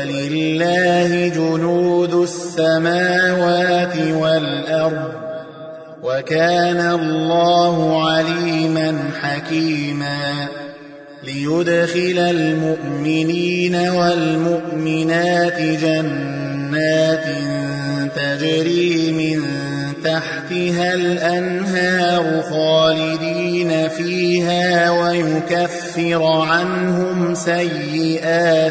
ولله جنود السماوات والأرض وكان الله عليما حكيما ليدخل المؤمنين والمؤمنات جنات تجري من تحتها الأنهار خالدين فيها ويكفر عنهم سيئاتهم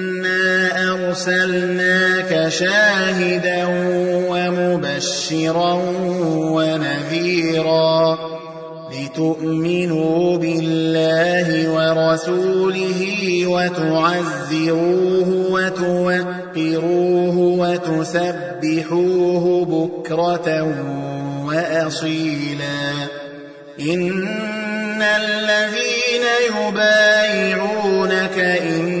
أرسلناك شاهدا ومبشرا ونذيرا لتؤمنوا بالله ورسوله وتعزروه وتوقروه وتسبحوه بكرة وأصيلا. إن الذين يبايعونك إنما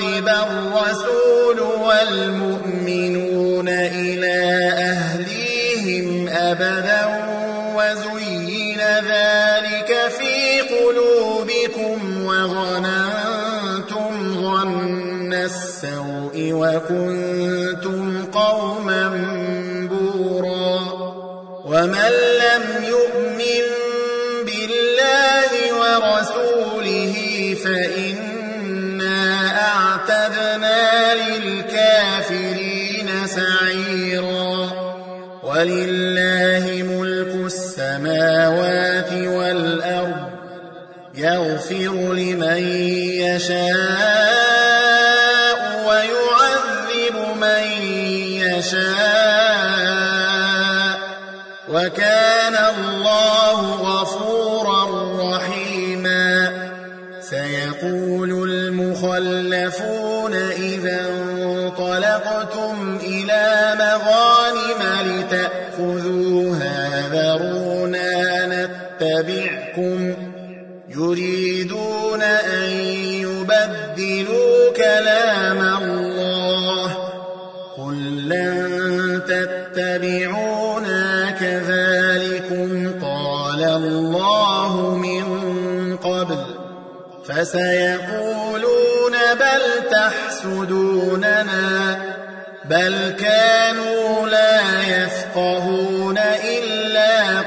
ينقلب الرسول والمؤمنون إلى أهليهم أبدا وزين ذلك في قلوبكم وظننتم ظن السوء وكنتم قوما بورا ومن لم يؤمن بالله ورسوله فإنا ولله ملك السماوات والأرض يغفر لمن يشاء ويعذب من يشاء وكان الله غفورا لتأخذوها ذرونا نتبعكم يريدون أن يبدلوا كلام الله قل لن تتبعونا كذلكم قال الله من قبل فسيقولون بل تحسدوننا بل كانوا لا يفقهون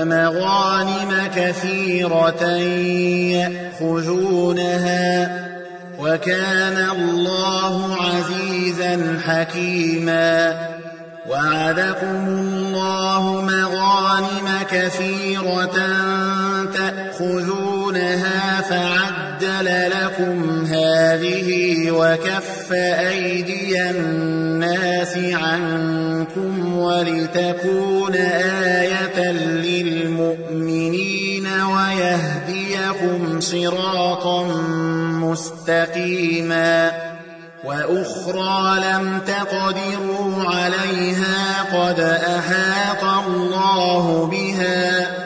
ومغانم كثيرة يأخذونها وكان الله عزيزا حكيما وعدكم الله مغانم كثيرة تأخذونها فعدل لكم هذه وكف أيدي الناس عنكم ولتكون آية للمؤمنين ويهديكم صراطا مستقيما وأخرى لم تقدروا عليها قد أحاط الله بها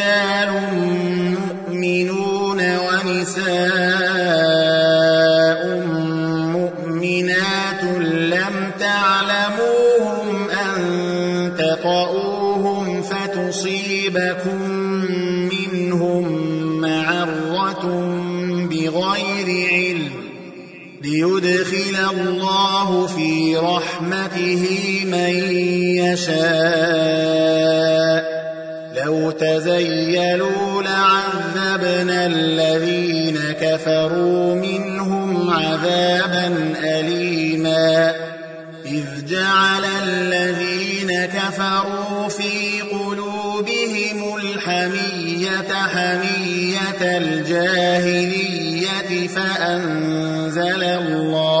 الله في رحمته من يشاء. لو تزيلوا لعذبنا الذين كفروا منهم عذابا أليما. إذ جعل الذين كفروا في قلوبهم الحمية حمية الجاهلية فأنزل الله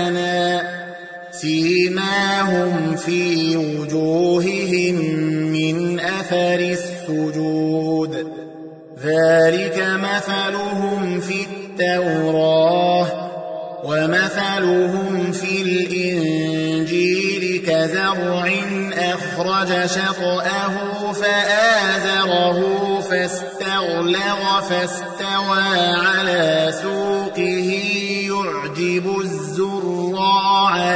سيماهم في وجوههم من أثر السجود. ذلك مثلهم في التوراة ومثلهم في الإنجيل كزرع أخرج شطأه فآزره فاستغلظ فاستوى على سوقه يعجب الزراع